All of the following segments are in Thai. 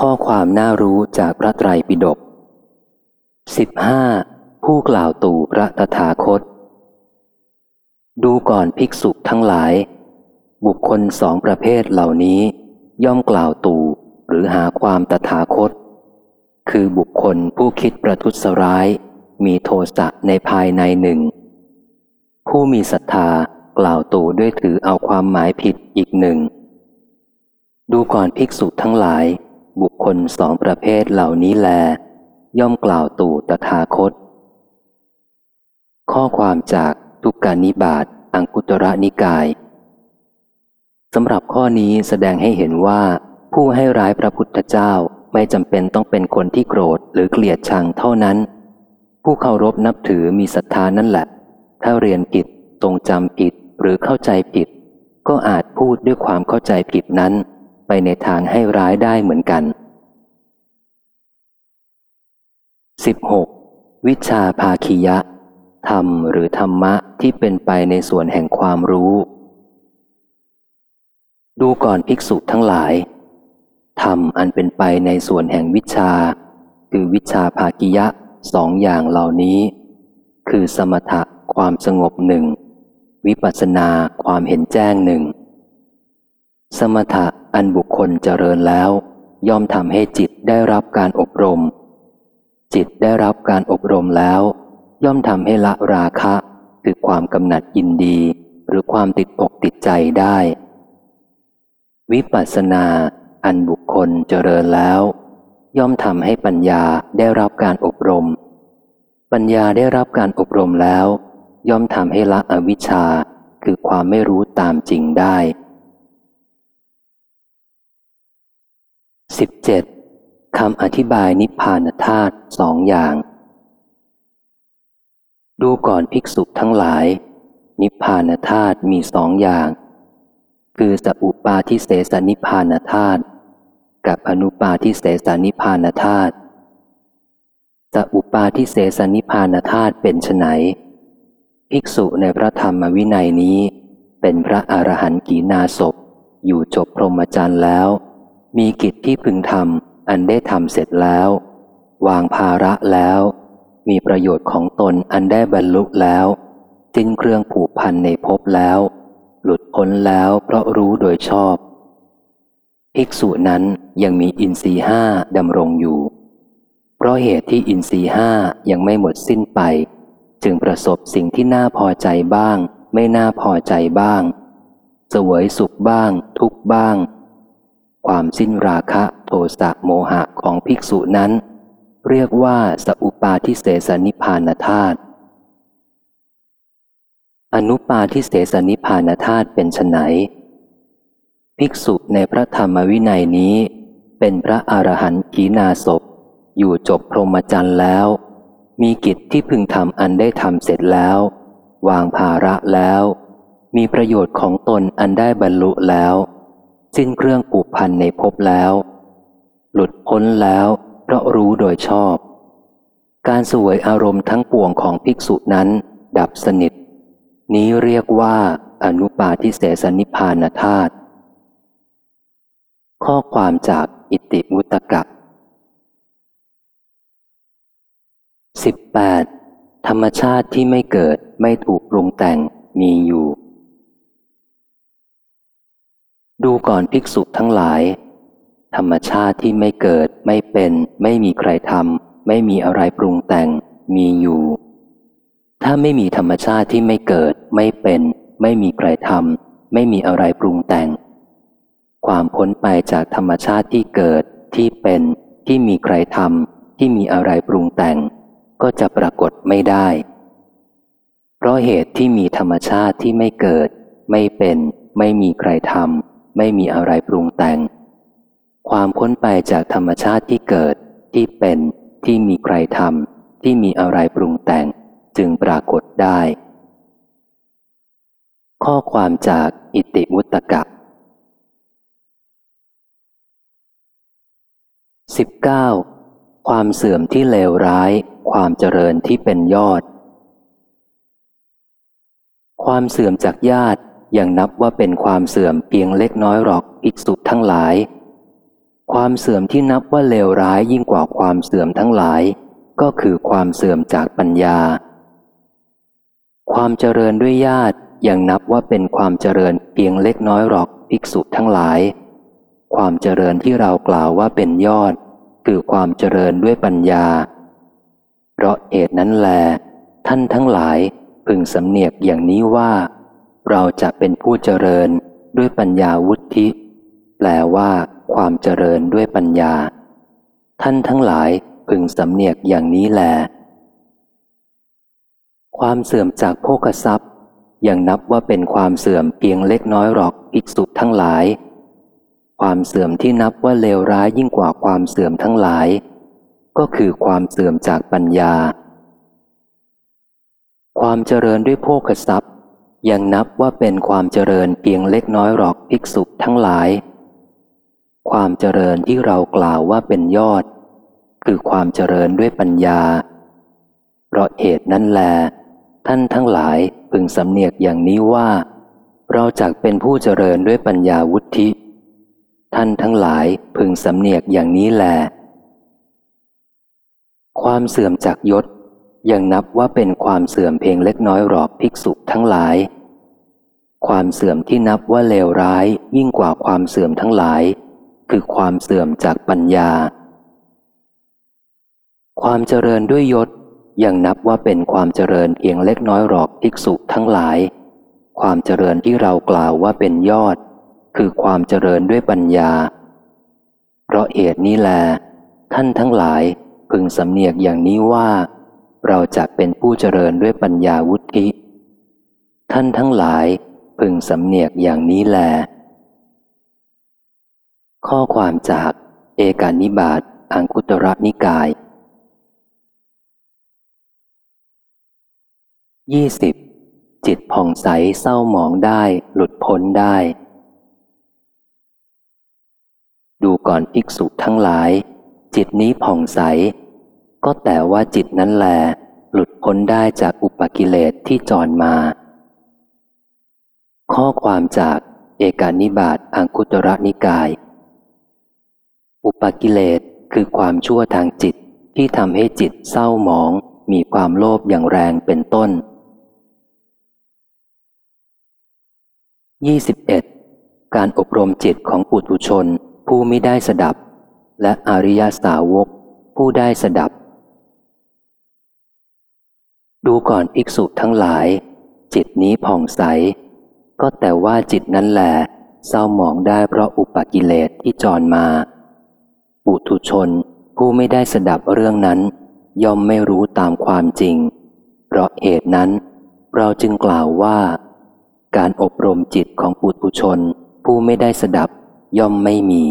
ข้อความน่ารู้จากพระไตรปิฎกสิบห้าผู้กล่าวตู่พระตถาคต ดูก่อนภิกษุทั้งหลาย บุคคลสองประเภทเหล่านี้ ย่อมกล่าวตู่หรือหาความตถาคต คือบุคคลผู้คิดประทุษร้าย มีโทสะในภายในหนึ่ง ผู้มีศรัทธากล่าวตู่ด้วยถือเอาความหมายผิดอีกหนึ่ง ดูก่อนภิกษุทั้งหลาย บุคคลสองประเภทเหล่านี้แล ย่อมกล่าวตู่ตถาคต ข้อความจากทุกการนิบาตอังคุตระนิกายสำหรับข้อนี้แสดงให้เห็นว่า ผู้ให้ร้ายพระพุทธเจ้าไม่จำเป็นต้องเป็นคนที่โกรธหรือเกลียดชังเท่านั้น ผู้เคารพนับถือมีศรัทธานั่นแหละ ถ้าเรียนผิดตรงจำผิดหรือเข้าใจผิด ก็อาจพูดด้วยความเข้าใจผิดนั้น ไปในทางให้ร้ายได้เหมือนกัน 16. วิชาภาคียะ ธรรมหรือธรรมะที่เป็นไปในส่วนแห่งความรู้ ดูก่อนภิกษุทั้งหลาย ธรรมอันเป็นไปในส่วนแห่งวิชา คือวิชาภากิยะสองอย่างเหล่านี้ คือสมถะความสงบหนึ่ง วิปัสสนาความเห็นแจ้งหนึ่ง สมถะอันบุคคลเจริญแล้ว ย่อมทำให้จิตได้รับการอบรม จิตได้รับการอบรมแล้ว ย่อมทำให้ละราคะ คือความกำหนัดยินดี หรือความติดอกติดใจได้ วิปัสสนา อันบุคคลเจริญแล้ว ย่อมทำให้ปัญญาได้รับการอบรม ปัญญาได้รับการอบรมแล้ว ย่อมทำให้ละอวิชชา คือความไม่รู้ตามจริงได้ 17. คำอธิบายนิพพานธาตุสองอย่าง ดูก่อนภิกษุทั้งหลาย นิพพานธาตุมีสองอย่าง คือสัอุปาทิเสสนิพพานธาตุกับอนุปาทิเสสนิพพานธาตุสัอุปาทิเสสนิพพานธาตุเป็นไนภิกษุในพระธรรมวินัยนี้ เป็นพระอรหันต์กีนาศพอยู่จบพรหมจรรย์แล้ว มีกิจที่พึงทำอันได้ทำเสร็จแล้ว วางภาระแล้ว มีประโยชน์ของตนอันได้บรรลุแล้วสิ้นเครื่องผูกพันในภพแล้ว หลุดพ้นแล้วเพราะรู้โดยชอบ ภิกษุนั้นยังมีอินทรีห้าดำรงอยู่ เพราะเหตุที่อินทรีห้ายังไม่หมดสิ้นไป จึงประสบสิ่งที่น่าพอใจบ้าง ไม่น่าพอใจบ้าง สวยสุขบ้าง ทุกบ้าง ความสิ้นราคะโทสะโมหะของภิกษุนั้น เรียกว่าสอุปาทิเสสนิพานธาตุอนุปาทิเสสนิพานธาตุเป็นไนภิกษุในพระธรรมวินัยนี้ เป็นพระอรหันต์ขีนาศพ อยู่จบพรหมจรรย์แล้ว มีกิจที่พึงทำอันได้ทำเสร็จแล้ว วางภาระแล้ว มีประโยชน์ของตนอันได้บรรลุแล้ว สิ้นเครื่องผูกพันในภพแล้ว หลุดพ้นแล้วเพราะรู้โดยชอบ การสวยอารมณ์ทั้งปวงของภิกษุนั้น ดับสนิท นี้เรียกว่าอนุปาทิเสสนิพานธาตุข้อความจากอิติมุตกะ 18. ธรรมชาติที่ไม่เกิดไม่ถูกปรุงแต่งมีอยู่ ดูก่อนภิกษุทั้งหลาย ธรรมชาติที่ไม่เกิดไม่เป็น ไม่มีใครทำไม่มีอะไรปรุงแต่ง มีอยู่ ถ้าไม่มีธรรมชาติที่ไม่เกิดไม่เป็น ไม่มีใครทำไม่มีอะไรปรุงแต่ง ความพ้นไปจากธรรมชาติที่เกิดที่เป็น ที่มีใครทำที่มีอะไรปรุงแต่ง ก็จะปรากฏไม่ได้ เพราะเหตุที่มีธรรมชาติที่ไม่เกิด ไม่เป็น ไม่มีใครทำ ไม่มีอะไรปรุงแต่ง ความพ้นไปจากธรรมชาติที่เกิด ที่เป็น ที่มีใครทำที่มีอะไรปรุงแต่ง จึงปรากฏได้ ข้อความจากอิติมุตตกะ 19. ความเสื่อมที่เลวร้าย ความเจริญที่เป็นยอด ความเสื่อมจากญาติ ยังนับว่าเป็นความเสื่อมเพียงเล็กน้อยหรอกภิกษุทั้งหลาย ความเสื่อมที่นับว่าเลวร้ายยิ่งกว่าความเสื่อมทั้งหลาย ก็คือความเสื่อมจากปัญญา ความเจริญด้วยญาติยังนับว่าเป็นความเจริญเพียงเล็กน้อยหรอกภิกษุทั้งหลาย ความเจริญที่เรากล่าวว่าเป็นยอด คือความเจริญด้วยปัญญา เพราะเหตุนั้นแล ท่านทั้งหลายพึงสำเนียกอย่างนี้ว่า เราจะเป็นผู้เจริญด้วยปัญญาวุฒิแปลว่าความเจริญด้วยปัญญา ท่านทั้งหลายพึงสำเนียกอย่างนี้แล ความเสื่อมจากโภคทรัพย์ยังนับว่าเป็นความเสื่อมเพียงเล็กน้อยหรอกภิกษุทั้งหลาย ความเสื่อมที่นับว่าเลวร้ายยิ่งกว่าความเสื่อมทั้งหลาย ก็คือความเสื่อมจากปัญญา ความเจริญด้วยโภคทรัพย์ ยังนับว่าเป็นความเจริญเพียงเล็กน้อยหรอกภิกษุทั้งหลาย ความเจริญที่เรากล่าวว่าเป็นยอด คือความเจริญด้วยปัญญา เพราะเหตุนั้นแล ท่านทั้งหลายพึงสำเนียกอย่างนี้ว่า เราจักเป็นผู้เจริญด้วยปัญญาวุฒิท่านทั้งหลายพึงสำเนียกอย่างนี้แล ความเสื่อมจากยศ ยังนับว่าเป็นความเสื่อมเพียงเล็กน้อยหรอกภิกษุทั้งหลาย ความเสื่อมที่นับว่าเลวร้ายยิ่งกว่าความเสื่อมทั้งหลาย คือความเสื่อมจากปัญญา ความเจริญด้วยยศยังนับว่าเป็นความเจริญเพียงเล็กน้อยหรอกภิกษุทั้งหลาย ความเจริญที่เรากล่าวว่าเป็นยอด คือความเจริญด้วยปัญญา เพราะเหตุนี้แล ท่านทั้งหลายพึงสำเนียกอย่างนี้ว่า เราจะเป็นผู้เจริญด้วยปัญญาวุฒิ ท่านทั้งหลายพึงสำเนียกอย่างนี้แล ข้อความจากเอกานิบาตอังคุตระนิกายยี่สิบจิตผ่องใสเศร้าหมองได้หลุดพ้นได้ ดูก่อนภิกษุทั้งหลาย จิตนี้ผ่องใส ก็แต่ว่าจิตนั้นแล หลุดพ้นได้จากอุปกิเลสที่จรมา ข้อความจากเอกานิบาตอังคุตระนิกาย อุปกิเลสคือความชั่วทางจิตที่ทำให้จิตเศร้าหมอง มีความโลภอย่างแรงเป็นต้น 21. การอบรมจิตของปุถุชนผู้ไม่ได้สดับ และอริยสาวกผู้ได้สดับ ดูก่อนภิกษุทั้งหลาย จิตนี้ผ่องใส ก็แต่ว่าจิตนั้นแหละเศร้าหมองได้เพราะอุปกิเลสที่จรมาปุถุชนผู้ไม่ได้สดับเรื่องนั้น ย่อมไม่รู้ตามความจริง เพราะเหตุนั้น เราจึงกล่าวว่า การอบรมจิตของปุถุชน ผู้ไม่ได้สดับย่อมไม่มี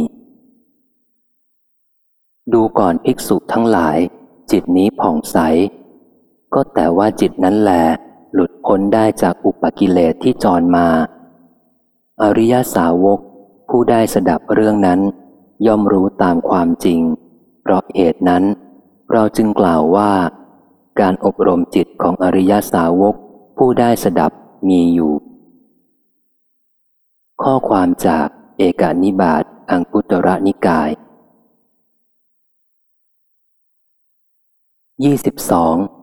ดูก่อนภิกษุทั้งหลาย จิตนี้ผ่องใส ก็แต่ว่าจิตนั้นแหลหลุดพ้นได้จากอุปกิเลสที่จรมา อริยสาวก ผู้ได้สดับเรื่องนั้น ย่อมรู้ตามความจริง เพราะเหตุนั้น เราจึงกล่าวว่า การอบรมจิตของอริยสาวก ผู้ได้สดับมีอยู่ ข้อความจากเอกานิบาตอังคุตระนิกาย 22.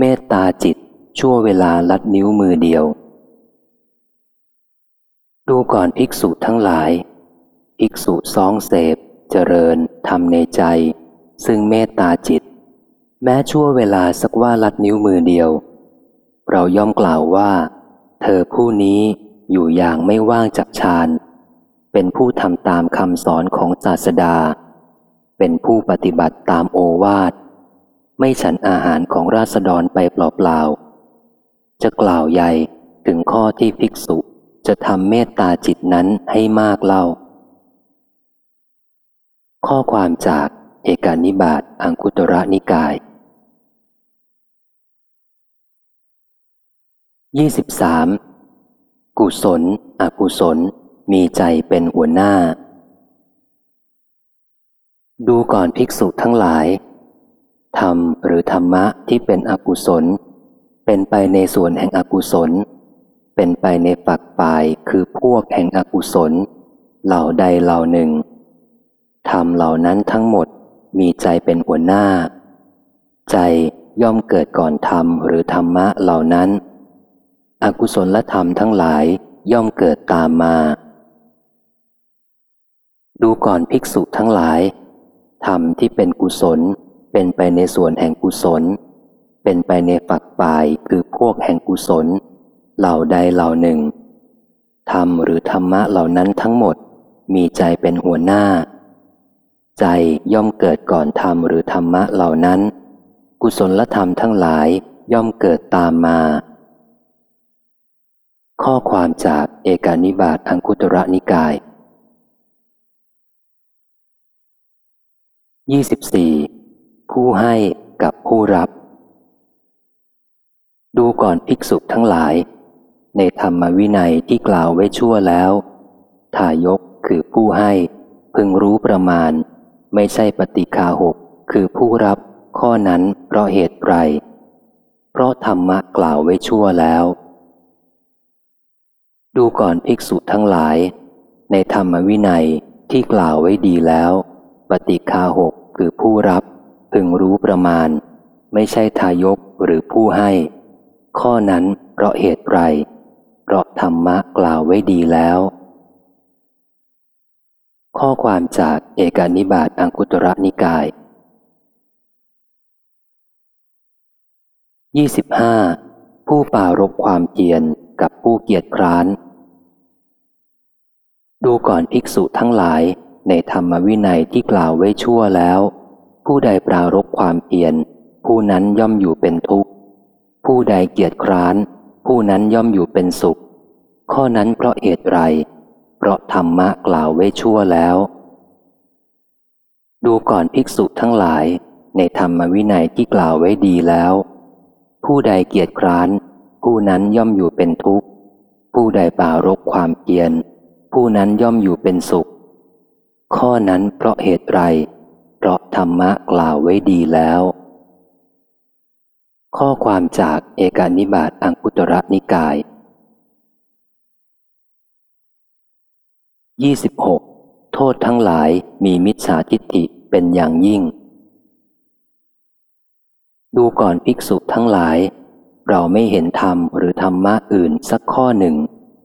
เมตตาจิตชั่วเวลาลัดนิ้วมือเดียว ดูก่อนภิกษุทั้งหลาย ภิกษุซองเสพ เจริญทำในใจ ซึ่งเมตตาจิต แม้ชั่วเวลาสักว่าลัดนิ้วมือเดียว เราย่อมกล่าวว่า เธอผู้นี้อยู่อย่างไม่ว่างจากฌานเป็นผู้ทำตามคำสอนของศาสดา เป็นผู้ปฏิบัติตามโอวาท ไม่ฉันอาหารของราษฎรไปเปล่าๆ จะกล่าวใหญ่ถึงข้อที่ภิกษุจะทำเมตตาจิตนั้นให้มากเล่า ข้อความจากเอกานิบาตอังคุตระนิกาย 23. กุศล อกุศล มีใจเป็นหัวหน้า ดูก่อนภิกษุทั้งหลาย ธรรมหรือธรรมะที่เป็นอกุศล เป็นไปในส่วนแห่งอกุศล เป็นไปในฝักปลายคือพวกแห่งอกุศล เหล่าใดเหล่าหนึ่งธรรมเหล่านั้นทั้งหมดมีใจเป็นหัวหน้า ใจย่อมเกิดก่อนธรรมหรือธรรมะเหล่านั้น อกุศลและธรรมทั้งหลายย่อมเกิดตามมา ดูก่อนภิกษุทั้งหลายธรรมที่เป็นกุศล เป็นไปในส่วนแห่งกุศล เป็นไปในฝักฝ่ายคือพวกแห่งกุศล เหล่าใดเหล่าหนึ่งธรรมหรือธรรมะเหล่านั้นทั้งหมด มีใจเป็นหัวหน้า ใจย่อมเกิดก่อนธรรมหรือธรรมะเหล่านั้น กุศลธรรมทั้งหลายย่อมเกิดตามมา ข้อความจากเอกานิบาตอังคุตระนิกาย 24. ผู้ให้กับผู้รับ ดูก่อนภิกษุทั้งหลาย ในธรรมวินัยที่กล่าวไว้ชั่วแล้ว ทายกคือผู้ให้ พึงรู้ประมาณ ไม่ใช่ปฏิคาหกคือผู้รับข้อนั้นเพราะเหตุไร เพราะธรรมะกล่าวไว้ชั่วแล้ว ดูก่อนภิกษุทั้งหลาย ในธรรมวินัยที่กล่าวไว้ดีแล้ว ปฏิคาหกคือผู้รับ พึงรู้ประมาณ ไม่ใช่ทายกหรือผู้ให้ ข้อนั้นเพราะเหตุไร เพราะธรรมะกล่าวไว้ดีแล้ว ข้อความจากเอกานิบาตอังคุตระนิกาย 25. ผู้ป่ารบความเกียรกับผู้เกียจคร้าน ดูก่อนภิกษุทั้งหลายในธรรมวินัยที่กล่าวไว้ชั่วแล้ว ผู้ใดปรารบความเพียรผู้นั้นย่อมอยู่เป็นทุกข์ ผู้ใดเกียจคร้าน ผู้นั้นย่อมอยู่เป็นสุข ข้อนั้นเพราะเหตุไร เพราะธรรมะกล่าวไว้ชั่วแล้ว ดูก่อนภิกษุทั้งหลาย ในธรรมวินัยที่กล่าวไว้ดีแล้ว ผู้ใดเกียจคร้าน ผู้นั้นย่อมอยู่เป็นทุกข์ ผู้ใดปรารบความเพียรผู้นั้นย่อมอยู่เป็นสุข ข้อนั้นเพราะเหตุไรเราะธรรมะกล่าวไว้ดีแล้ว ข้อความจากเอกานิบาตอังคุตระนิกาย 26. โทษทั้งหลายมีมิจฉาทิฏฐิเป็นอย่างยิ่ง ดูก่อนภิกษุทั้งหลาย เราไม่เห็นธรรมหรือธรรมะอื่นสักข้อหนึ่ง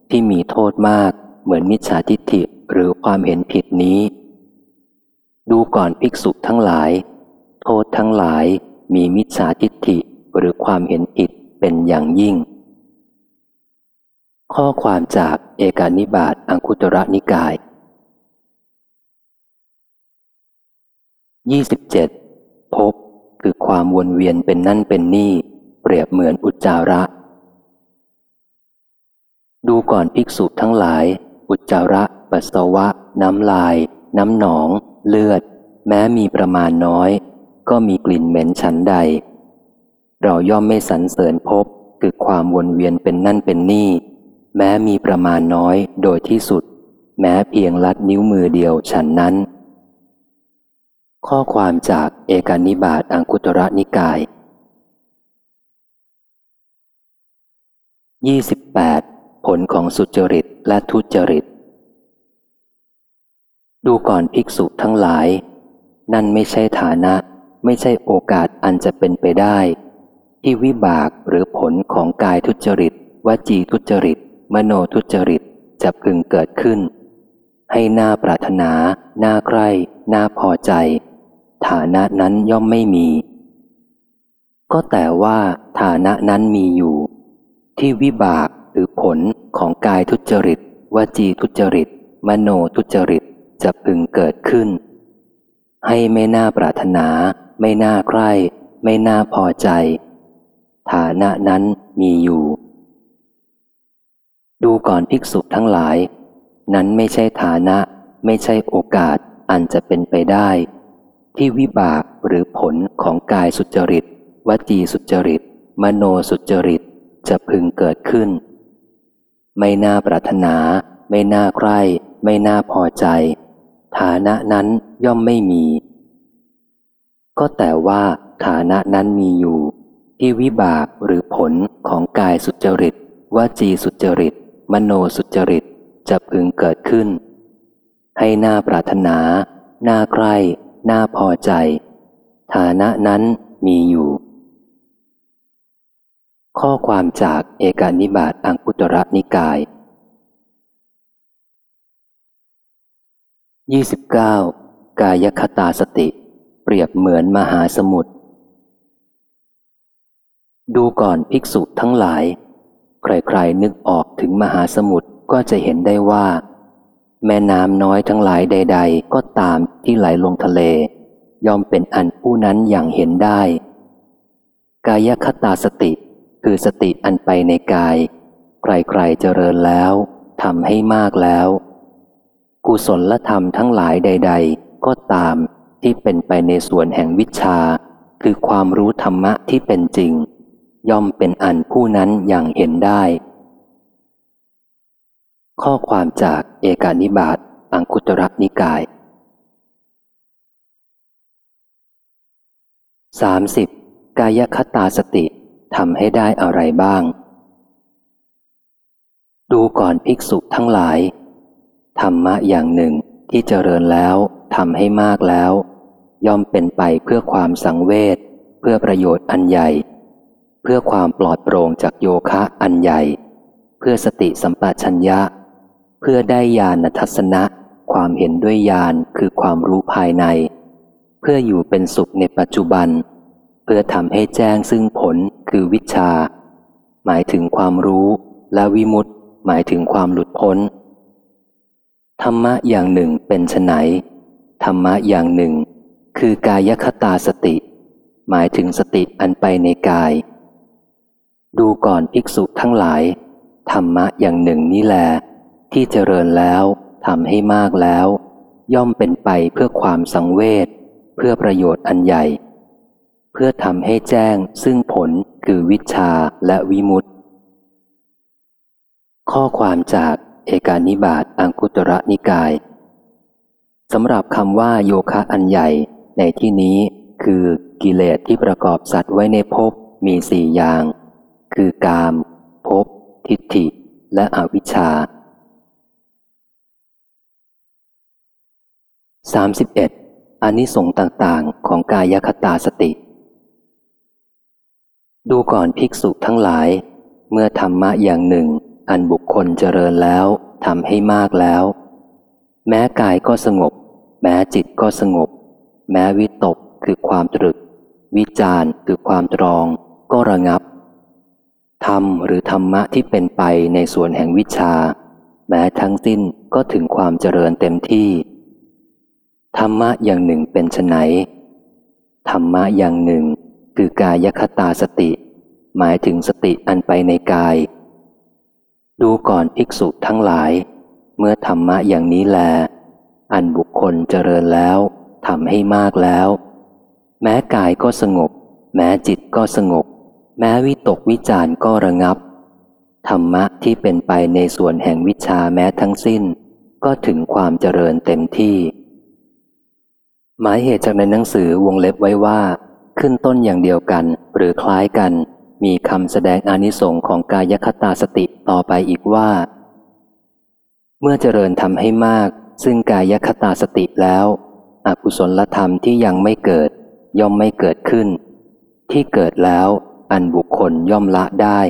ที่มีโทษมากเหมือนมิจฉาทิฏฐิหรือความเห็นผิดนี้ ดูก่อนภิกษุทั้งหลาย โทษทั้งหลายมีมิจฉาทิฏฐิหรือความเห็นผิดเป็นอย่างยิ่ง ข้อความจากเอกานิบาตอังคุตระนิกาย 27. พบคือความวนเวียนเป็นนั่นเป็นนี่ เปรียบเหมือนอุจจาระ ดูก่อนภิกษุทั้งหลาย อุจจาระ ปัสสาวะ น้ำลาย น้ำหนอง เลือด แม้มีประมาณน้อย ก็มีกลิ่นเหม็นฉันใด เราย่อมไม่สรรเสริญพบคือความวนเวียนเป็นนั่นเป็นนี่ แม้มีประมาณน้อยโดยที่สุด แม้เพียงลัดนิ้วมือเดียวฉันนั้น ข้อความจากเอกานิบาตอังคุตระนิกาย 28. ผลของสุจริตและทุจริต ดูก่อนภิกษุทั้งหลาย นั่นไม่ใช่ฐานะ ไม่ใช่โอกาสอันจะเป็นไปได้ ที่วิบากหรือผลของกายทุจริตวจีทุจริต มโนทุจริตจะพึงเกิดขึ้น ให้หน้าปรารถนาหน้าใคร่หน้าพอใจ ฐานะนั้นย่อมไม่มี ก็แต่ว่าฐานะนั้นมีอยู่ ที่วิบากหรือผลของกายทุจริตวจีทุจริต มโนทุจริต จะพึงเกิดขึ้น ให้ไม่น่าปรารถนา ไม่น่าใคร่ไม่น่าพอใจ ฐานะนั้นมีอยู่ ดูก่อนภิกษุทั้งหลาย นั้นไม่ใช่ฐานะ ไม่ใช่โอกาสอันจะเป็นไปได้ ที่วิบากหรือผลของกายสุจริต วจีสุจริต มโนสุจริต จะพึงเกิดขึ้น ไม่น่าปรารถนา ไม่น่าใคร่ไม่น่าพอใจ ฐานะนั้นย่อมไม่มี ก็แต่ว่าฐานะนั้นมีอยู่ ที่วิบากหรือผลของกายสุจริตวจีสุจริต มโนสุจริตจะพึงเกิดขึ้น ให้หน่าปรารถนาหน่าใคร่น่าพอใจ ฐานะนั้นมีอยู่ ข้อความจากเอกนิบาตอังคุตระนิกาย 29. กายคตาสติ เปรียบเหมือนมหาสมุทรดูก่อนภิกษุทั้งหลาย ใครๆนึกออกถึงมหาสมุทรก็จะเห็นได้ว่า แม่น้ำน้อยทั้งหลายใด ๆ ก็ตามที่ไหลลงทะเล ย่อมเป็นอันผู้นั้นอย่างเห็นได้ กายคตาสติ คือสติอันไปในกาย ใครๆเจริญแล้วทำให้มากแล้ว กุศลธรรมทั้งหลายใด ๆ ก็ตามที่เป็นไปในส่วนแห่งวิชา คือความรู้ธรรมะที่เป็นจริง ย่อมเป็นอันผู้นั้นอย่างเห็นได้ ข้อความจากเอกานิบาตอังคุตระนิกาย 30. กายคตาสติทำให้ได้อะไรบ้าง ดูก่อนภิกษุทั้งหลาย ธรรมะอย่างหนึ่งที่เจริญแล้วทำให้มากแล้ว ย่อมเป็นไปเพื่อความสังเวชเพื่อประโยชน์อันใหญ่ เพื่อความปลอดโปร่งจากโยคะอันใหญ่ เพื่อสติสัมปชัญญะ เพื่อได้ญาณทัศนะ ความเห็นด้วยญาณคือความรู้ภายใน เพื่ออยู่เป็นสุขในปัจจุบัน เพื่อทำให้แจ้งซึ่งผลคือวิชา หมายถึงความรู้และวิมุตติหมายถึงความหลุดพ้น ธรรมะอย่างหนึ่งเป็นไนธรรมะอย่างหนึ่ง คือกายคตาสติ หมายถึงสติอันไปในกาย ดูก่อนภิกษุทั้งหลาย ธรรมะอย่างหนึ่งนี่แล ที่เจริญแล้วทำให้มากแล้ว ย่อมเป็นไปเพื่อความสังเวชเพื่อประโยชน์อันใหญ่ เพื่อทำให้แจ้งซึ่งผลคือวิชาและวิมุตติ ข้อความจาก เอกานิบาตอังคุตระนิกายสำหรับคำว่าโยคะอันใหญ่ ในที่นี้คือกิเลสที่ประกอบสัตว์ไว้ในภพมีสี่อย่าง คือกามภพทิฏฐิ และอวิชชา 31. อานิสงส์ต่างๆ ของกายคตาสติ ดูก่อนภิกษุทั้งหลาย เมื่อธรรมะอย่างหนึ่ง อันบุคคลเจริญแล้วทำให้มากแล้ว แม้กายก็สงบ แม้จิตก็สงบ แม้วิตกคือความตรึก วิจารคือความตรอง ก็ระงับธรรมหรือธรรมะที่เป็นไปในส่วนแห่งวิชา แม้ทั้งสิ้นก็ถึงความเจริญเต็มที่ ธรรมะอย่างหนึ่งเป็นไนธรรมะอย่างหนึ่งคือกายคตาสติ หมายถึงสติอันไปในกาย ดูก่อนภิกษุทั้งหลาย เมื่อธรรมะอย่างนี้แล อันบุคคลเจริญแล้วทำให้มากแล้ว แม้กายก็สงบ แม้จิตก็สงบ แม้วิตกวิจารก็ระงับ ธรรมะที่เป็นไปในส่วนแห่งวิชาแม้ทั้งสิ้น ก็ถึงความเจริญเต็มที่ หมายเหตุจากในหนังสือวงเล็บไว้ว่า ขึ้นต้นอย่างเดียวกันหรือคล้ายกัน มีคำแสดงอานิสงค์ของกายคตาสติต่อไปอีกว่า เมื่อเจริญทำให้มาก ซึ่งกายคตาสติแล้วอกุศลธรรมที่ยังไม่เกิด ย่อมไม่เกิดขึ้น ที่เกิดแล้ว อันบุคคลย่อมละได้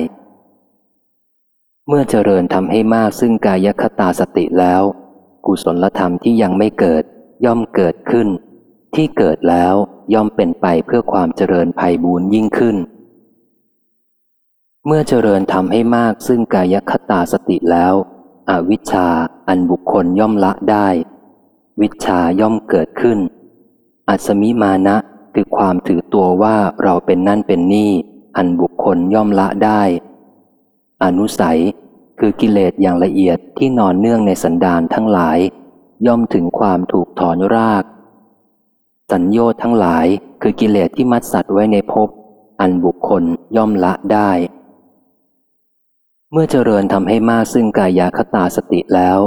เมื่อเจริญทำให้มากซึ่งกายคตาสติแล้ว กุศลธรรมที่ยังไม่เกิด ย่อมเกิดขึ้น ที่เกิดแล้วย่อมเป็นไปเพื่อความเจริญภัยบูญยิ่งขึ้น เมื่อเจริญทำให้มากซึ่งกายคตาสติแล้ว อวิชชาอันบุคคลย่อมละได้ วิชาย่อมเกิดขึ้น อัศมิมานะคือความถือตัวว่าเราเป็นนั่นเป็นนี่ อันบุคคลย่อมละได้ อนุสัยคือกิเลสอย่างละเอียดที่นอนเนื่องในสันดานทั้งหลาย ย่อมถึงความถูกถอนราก สัญโยทั้งหลายคือกิเลสที่มัดสัตว์ไว้ในภพอันบุคคลย่อมละได้ เมื่อเจริญทำให้มากซึ่งกายาคตาสติแล้ว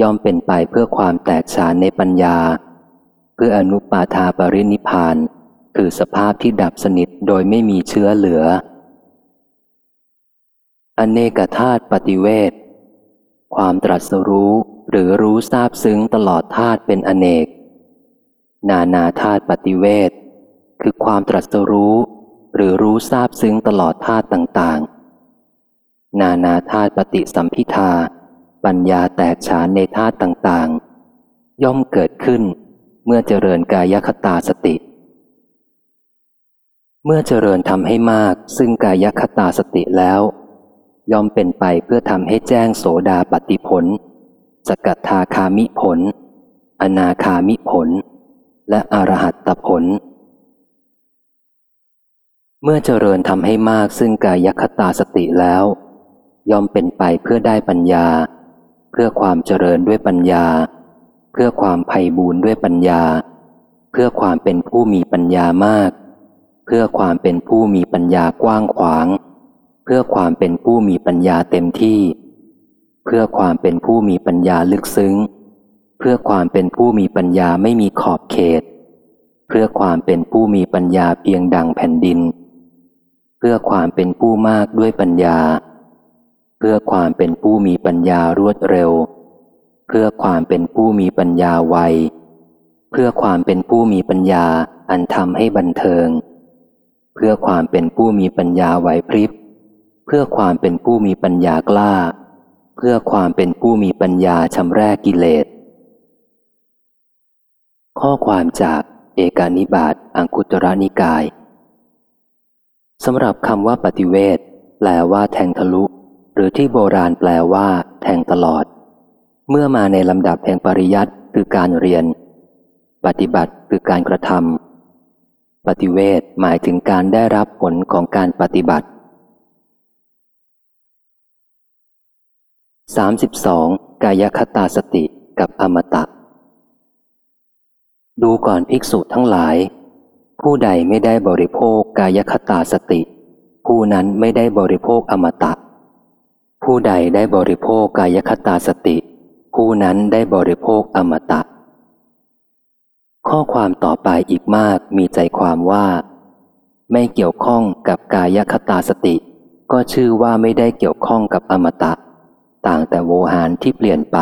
ย่อมเป็นไปเพื่อความแตกฉานในปัญญา เพื่ออนุปาทาปรินิพาน คือสภาพที่ดับสนิทโดยไม่มีเชื้อเหลือ อเนกธาตุปฏิเวทความตรัสรู้หรือรู้ทราบซึ้งตลอดธาตุเป็นอเนก นานาธาตุปฏิเวทคือความตรัสรู้ หรือรู้ทราบซึ้งตลอดธาตุต่างๆ นานาธาตุปฏิสัมพิทา ปัญญาแตกฉานในธาตุต่างๆ ย่อมเกิดขึ้น เมื่อเจริญกายคตาสติ เมื่อเจริญทำให้มาก ซึ่งกายคตาสติแล้ว ย่อมเป็นไปเพื่อทำให้แจ้งโสดาปฏิผล สกัทาคามิผล อนาคามิผล และอรหัตตผลเมื่อเจริญทำให้มากซึ่งกายคตาสติแล้ว ย่อมเป็นไปเพื่อได้ปัญญา เพื่อความเจริญด้วยปัญญา เพื่อความไพ่บูรด้วยปัญญา เพื่อความเป็นผู้มีปัญญามาก เพื่อความเป็นผู้มีปัญญากว้างขวาง เพื่อความเป็นผู้มีปัญญาเต็มที่ เพื่อความเป็นผู้มีปัญญาลึกซึ้ง เพื่อความเป็นผู้มีปัญญาไม่มีขอบเขต เพื่อความเป็นผู้มีปัญญาเพียงดังแผ่นดิน เพื่อความเป็นผู้มากด้วยปัญญา เพื่อความเป็นผู้มีปัญญารวดเร็ว เพื่อความเป็นผู้มีปัญญาไว เพื่อความเป็นผู้มีปัญญาอันทำให้บันเทิง เพื่อความเป็นผู้มีปัญญาไหวพริบ เพื่อความเป็นผู้มีปัญญากล้า เพื่อความเป็นผู้มีปัญญาชำแรกกิเลส ข้อความจากเอกานิบาตอังคุตระนิกายสำหรับคำว่าปฏิเวทแปลว่าแทงทะลุ หรือที่โบราณแปลว่าแทงตลอด เมื่อมาในลำดับแห่งปริยัติคือการเรียน ปฏิบัติคือการกระทำปฏิเวทหมายถึงการได้รับผลของการปฏิบัติ 32. กายคตาสติกับอมตะ ดูก่อนภิกษุทั้งหลาย ผู้ใดไม่ได้บริโภคกายคตาสติ ผู้นั้นไม่ได้บริโภคอมตะ ผู้ใดได้บริโภคกายคตาสติ ผู้นั้นได้บริโภคอมตะ ข้อความต่อไปอีกมากมีใจความว่า ไม่เกี่ยวข้องกับกายคตาสติ ก็ชื่อว่าไม่ได้เกี่ยวข้องกับอมตะ ต่างแต่โวหารที่เปลี่ยนไป